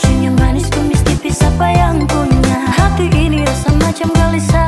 Senyum manis kumis tipis apa yang punya? Hati ini rasa macam gelisah.